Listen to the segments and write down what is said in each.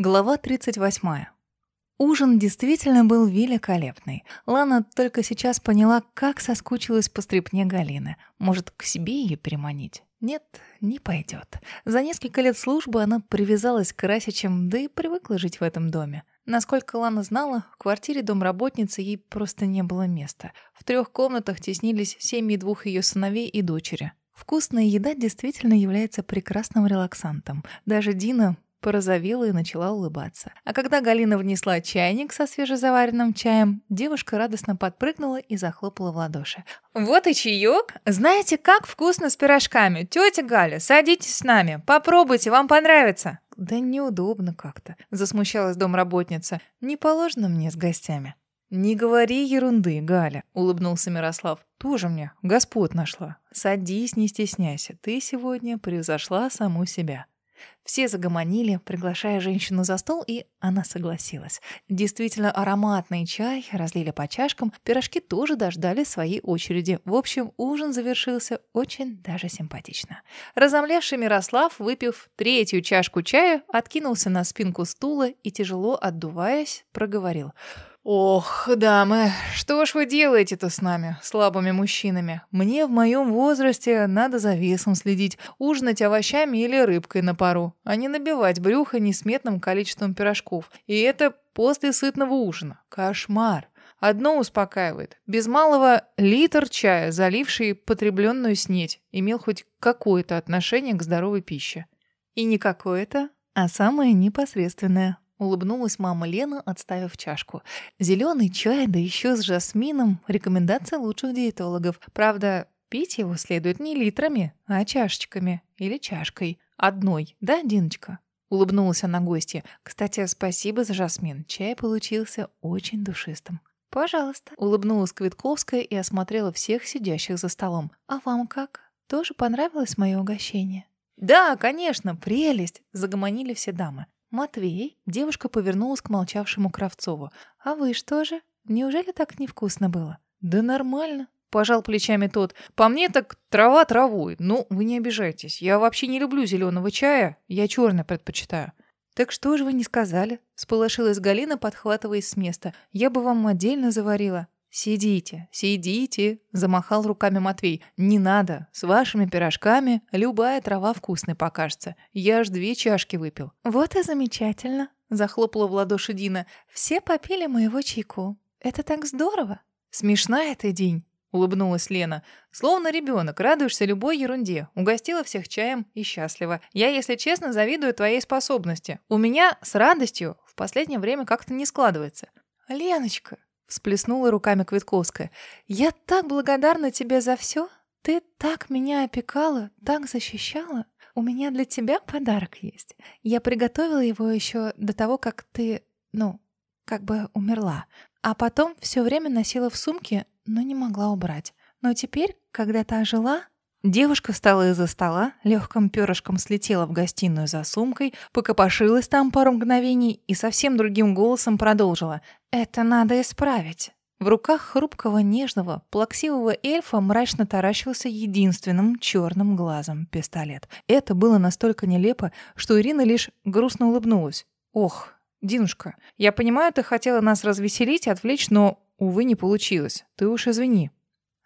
Глава 38. Ужин действительно был великолепный. Лана только сейчас поняла, как соскучилась по стрипне Галины. Может, к себе ее переманить? Нет, не пойдет. За несколько лет службы она привязалась к Расичам, да и привыкла жить в этом доме. Насколько Лана знала, в квартире домработницы ей просто не было места. В трех комнатах теснились семьи двух ее сыновей и дочери. Вкусная еда действительно является прекрасным релаксантом. Даже Дина порозовела и начала улыбаться. А когда Галина внесла чайник со свежезаваренным чаем, девушка радостно подпрыгнула и захлопала в ладоши. «Вот и чаек! Знаете, как вкусно с пирожками! Тетя Галя, садитесь с нами, попробуйте, вам понравится!» «Да неудобно как-то», — засмущалась домработница. «Не положено мне с гостями». «Не говори ерунды, Галя», — улыбнулся Мирослав. «Тоже мне господ нашла. Садись, не стесняйся. Ты сегодня превзошла саму себя». Все загомонили, приглашая женщину за стол, и она согласилась. Действительно ароматный чай разлили по чашкам, пирожки тоже дождали своей очереди. В общем, ужин завершился очень даже симпатично. Разомлевший Мирослав, выпив третью чашку чая, откинулся на спинку стула и, тяжело отдуваясь, проговорил — «Ох, дамы, что ж вы делаете-то с нами, слабыми мужчинами? Мне в моем возрасте надо за весом следить, ужинать овощами или рыбкой на пару, а не набивать брюхо несметным количеством пирожков. И это после сытного ужина. Кошмар!» Одно успокаивает. Без малого литр чая, заливший потребленную снеть, имел хоть какое-то отношение к здоровой пище. И не какое-то, а самое непосредственное. Улыбнулась мама Лена, отставив чашку. Зеленый чай, да еще с жасмином. Рекомендация лучших диетологов. Правда, пить его следует не литрами, а чашечками. Или чашкой. Одной, да, Диночка? Улыбнулась она гостье. Кстати, спасибо за жасмин. Чай получился очень душистым. «Пожалуйста», — улыбнулась Квитковская и осмотрела всех сидящих за столом. «А вам как? Тоже понравилось мое угощение?» «Да, конечно, прелесть!» — загомонили все дамы. «Матвей?» Девушка повернулась к молчавшему Кравцову. «А вы что же? Неужели так невкусно было?» «Да нормально», — пожал плечами тот. «По мне так трава травой. Ну, вы не обижайтесь. Я вообще не люблю зеленого чая. Я черный предпочитаю». «Так что же вы не сказали?» — сполошилась Галина, подхватываясь с места. «Я бы вам отдельно заварила». «Сидите, сидите», — замахал руками Матвей. «Не надо. С вашими пирожками любая трава вкусной покажется. Я аж две чашки выпил». «Вот и замечательно», — захлопала в ладоши Дина. «Все попили моего чайку. Это так здорово». «Смешная ты день», — улыбнулась Лена. «Словно ребенок, радуешься любой ерунде. Угостила всех чаем и счастлива. Я, если честно, завидую твоей способности. У меня с радостью в последнее время как-то не складывается». «Леночка, Всплеснула руками Квитковская. «Я так благодарна тебе за все. Ты так меня опекала, так защищала. У меня для тебя подарок есть. Я приготовила его еще до того, как ты, ну, как бы умерла. А потом все время носила в сумке, но не могла убрать. Но теперь, когда ты ожила, Девушка встала из-за стола, легким перышком слетела в гостиную за сумкой, покопошилась там пару мгновений и совсем другим голосом продолжила. «Это надо исправить». В руках хрупкого, нежного, плаксивого эльфа мрачно таращился единственным черным глазом пистолет. Это было настолько нелепо, что Ирина лишь грустно улыбнулась. «Ох, Динушка, я понимаю, ты хотела нас развеселить и отвлечь, но, увы, не получилось. Ты уж извини».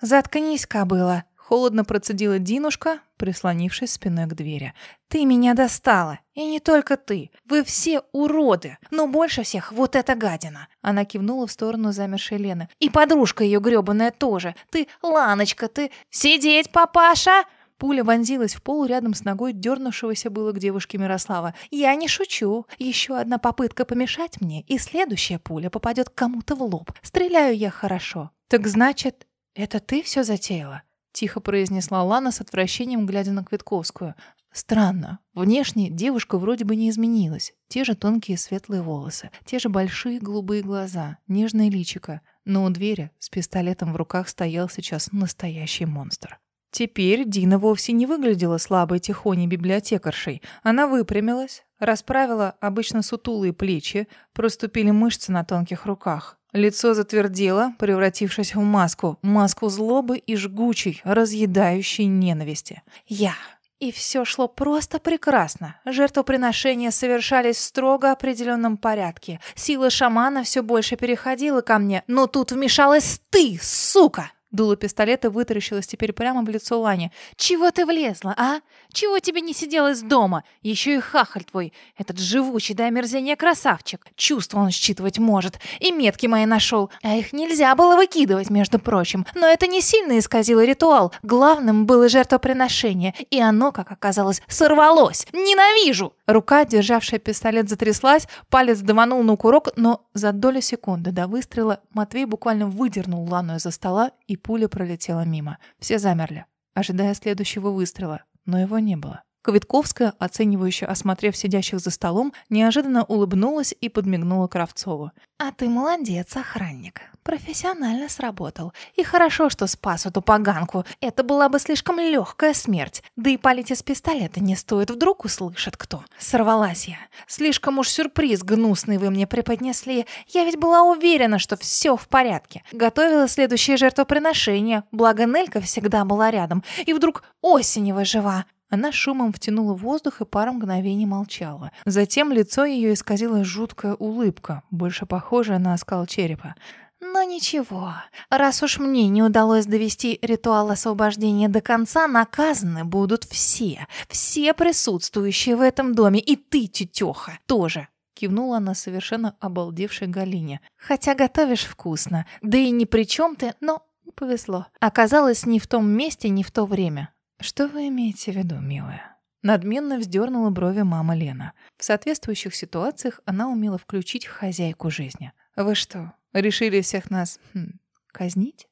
«Заткнись, кобыла!» Холодно процедила Динушка, прислонившись спиной к двери. «Ты меня достала! И не только ты! Вы все уроды! Но больше всех вот эта гадина!» Она кивнула в сторону замершей Лены. «И подружка ее гребаная тоже! Ты, Ланочка, ты... Сидеть, папаша!» Пуля вонзилась в пол рядом с ногой дернувшегося было к девушке Мирослава. «Я не шучу. Еще одна попытка помешать мне, и следующая пуля попадет кому-то в лоб. Стреляю я хорошо». «Так значит, это ты все затеяла?» — тихо произнесла Лана с отвращением, глядя на Квитковскую. Странно. Внешне девушка вроде бы не изменилась. Те же тонкие светлые волосы, те же большие голубые глаза, нежное личико. Но у двери с пистолетом в руках стоял сейчас настоящий монстр. Теперь Дина вовсе не выглядела слабой тихоней библиотекаршей. Она выпрямилась, расправила обычно сутулые плечи, проступили мышцы на тонких руках. Лицо затвердело, превратившись в маску, маску злобы и жгучей, разъедающей ненависти. «Я! И все шло просто прекрасно. Жертвоприношения совершались в строго определенном порядке. Сила шамана все больше переходила ко мне, но тут вмешалась ты, сука! Дуло пистолета вытаращилось теперь прямо в лицо Лане. «Чего ты влезла, а? Чего тебе не сиделось дома? Еще и хахаль твой, этот живучий до омерзения красавчик. Чувства он считывать может. И метки мои нашел. А их нельзя было выкидывать, между прочим. Но это не сильно исказило ритуал. Главным было жертвоприношение. И оно, как оказалось, сорвалось. Ненавижу!» Рука, державшая пистолет, затряслась, палец даванул на курок, но за долю секунды до выстрела Матвей буквально выдернул Лану из-за стола и пуля пролетела мимо. Все замерли, ожидая следующего выстрела, но его не было. Квитковская, оценивающе осмотрев сидящих за столом, неожиданно улыбнулась и подмигнула Кравцову. «А ты молодец, охранник. Профессионально сработал. И хорошо, что спас эту поганку. Это была бы слишком легкая смерть. Да и палить из пистолета не стоит, вдруг услышит кто. Сорвалась я. Слишком уж сюрприз гнусный вы мне преподнесли. Я ведь была уверена, что все в порядке. Готовила следующее жертвоприношение, благо Нелька всегда была рядом. И вдруг Осенева жива. Она шумом втянула воздух и пару мгновений молчала. Затем лицо ее исказила жуткая улыбка, больше похожая на оскал черепа. Но ничего, раз уж мне не удалось довести ритуал освобождения до конца, наказаны будут все, все присутствующие в этом доме, и ты, тетеха, тоже. Кивнула она совершенно обалдевшей Галине. Хотя готовишь вкусно, да и ни при чем ты, но повезло. Оказалось, не в том месте, не в то время. «Что вы имеете в виду, милая?» Надменно вздернула брови мама Лена. В соответствующих ситуациях она умела включить хозяйку жизни. «Вы что, решили всех нас хм, казнить?»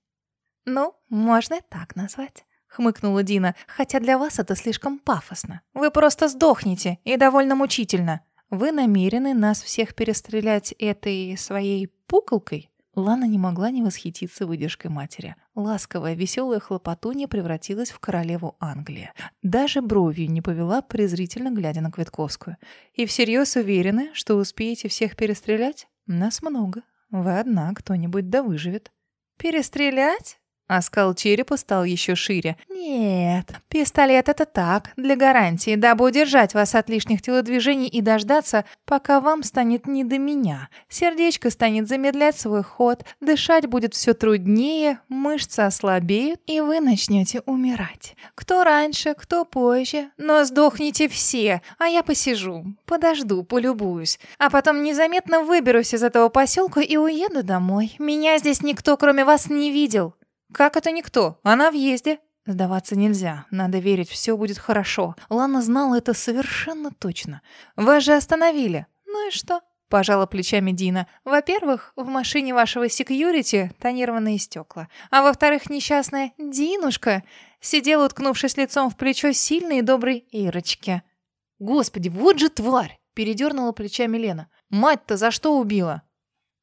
«Ну, можно и так назвать», — хмыкнула Дина. «Хотя для вас это слишком пафосно. Вы просто сдохнете, и довольно мучительно. Вы намерены нас всех перестрелять этой своей пуколкой?» Лана не могла не восхититься выдержкой матери. Ласковая, веселая хлопотунья превратилась в королеву Англии. Даже бровью не повела, презрительно глядя на Квитковскую. «И всерьез уверены, что успеете всех перестрелять? Нас много. Вы одна, кто-нибудь да выживет». «Перестрелять?» Оскал черепа стал еще шире. «Нет, пистолет — это так, для гарантии, дабы удержать вас от лишних телодвижений и дождаться, пока вам станет не до меня. Сердечко станет замедлять свой ход, дышать будет все труднее, мышцы ослабеют, и вы начнете умирать. Кто раньше, кто позже, но сдохните все, а я посижу, подожду, полюбуюсь, а потом незаметно выберусь из этого поселка и уеду домой. Меня здесь никто, кроме вас, не видел». «Как это никто? Она в езде». Сдаваться нельзя. Надо верить, все будет хорошо. Лана знала это совершенно точно. Вас же остановили. Ну и что? Пожала плечами Дина. Во-первых, в машине вашего секьюрити тонированные стекла. А во-вторых, несчастная Динушка сидела, уткнувшись лицом в плечо сильной и доброй Ирочки. Господи, вот же тварь! Передернула плечами Лена. Мать-то за что убила?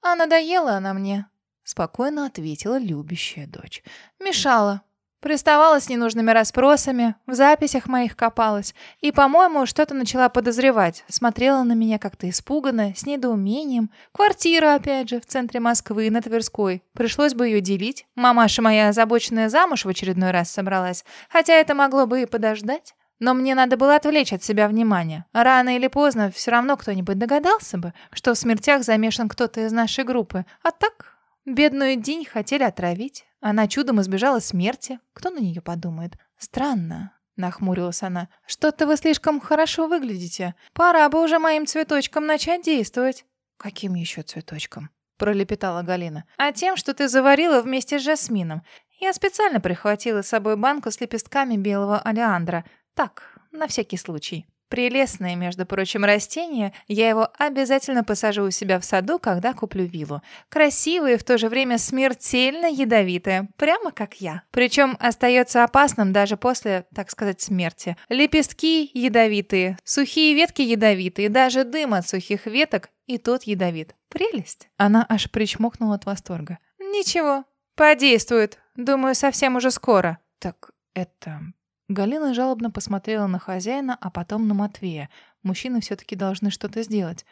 А надоела она мне. Спокойно ответила любящая дочь. Мешала. Приставала с ненужными расспросами, в записях моих копалась. И, по-моему, что-то начала подозревать. Смотрела на меня как-то испуганно, с недоумением. Квартира, опять же, в центре Москвы, на Тверской. Пришлось бы ее делить. Мамаша моя озабоченная замуж в очередной раз собралась. Хотя это могло бы и подождать. Но мне надо было отвлечь от себя внимание. Рано или поздно все равно кто-нибудь догадался бы, что в смертях замешан кто-то из нашей группы. А так Бедную Динь хотели отравить. Она чудом избежала смерти. Кто на нее подумает? Странно. Нахмурилась она. «Что-то вы слишком хорошо выглядите. Пора бы уже моим цветочкам начать действовать». «Каким еще цветочком?» Пролепетала Галина. «А тем, что ты заварила вместе с жасмином. Я специально прихватила с собой банку с лепестками белого алиандра. Так, на всякий случай». Прелестное, между прочим, растение. Я его обязательно посажу у себя в саду, когда куплю виллу. Красивое и в то же время смертельно ядовитое, прямо как я. Причем остается опасным даже после, так сказать, смерти. Лепестки ядовитые, сухие ветки ядовитые, даже дым от сухих веток и тот ядовит. Прелесть. Она аж причмокнула от восторга. Ничего, подействует. Думаю, совсем уже скоро. Так это Галина жалобно посмотрела на хозяина, а потом на Матвея. Мужчины все-таки должны что-то сделать.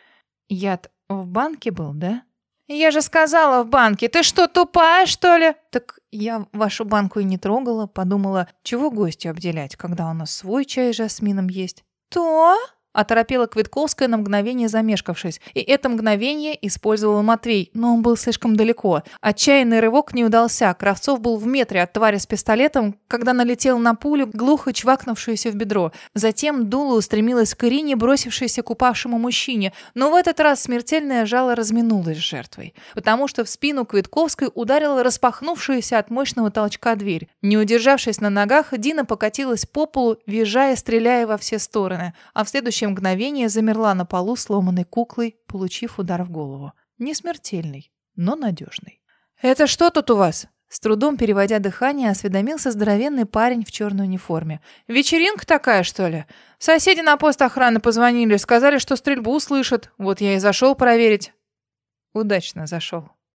Яд в банке был, да? «Я же сказала в банке, ты что, тупая, что ли?» «Так я вашу банку и не трогала, подумала, чего гостю обделять, когда у нас свой чай с жасмином есть». «То?» Оторопела Квитковская на мгновение замешкавшись. И это мгновение использовал Матвей, но он был слишком далеко. Отчаянный рывок не удался. Кравцов был в метре от твари с пистолетом, когда налетел на пулю, глухо чвакнувшуюся в бедро. Затем дуло устремилось к Ирине, бросившейся к упавшему мужчине. Но в этот раз смертельное жало разминулось с жертвой. Потому что в спину Квитковской ударила распахнувшаяся от мощного толчка дверь. Не удержавшись на ногах, Дина покатилась по полу, визжая, стреляя во все стороны. А в следующий следующее мгновение замерла на полу сломанной куклой, получив удар в голову. Не смертельный, но надежный. «Это что тут у вас?» С трудом переводя дыхание, осведомился здоровенный парень в черной униформе. «Вечеринка такая, что ли? Соседи на пост охраны позвонили, сказали, что стрельбу услышат. Вот я и зашел проверить». «Удачно зашел»,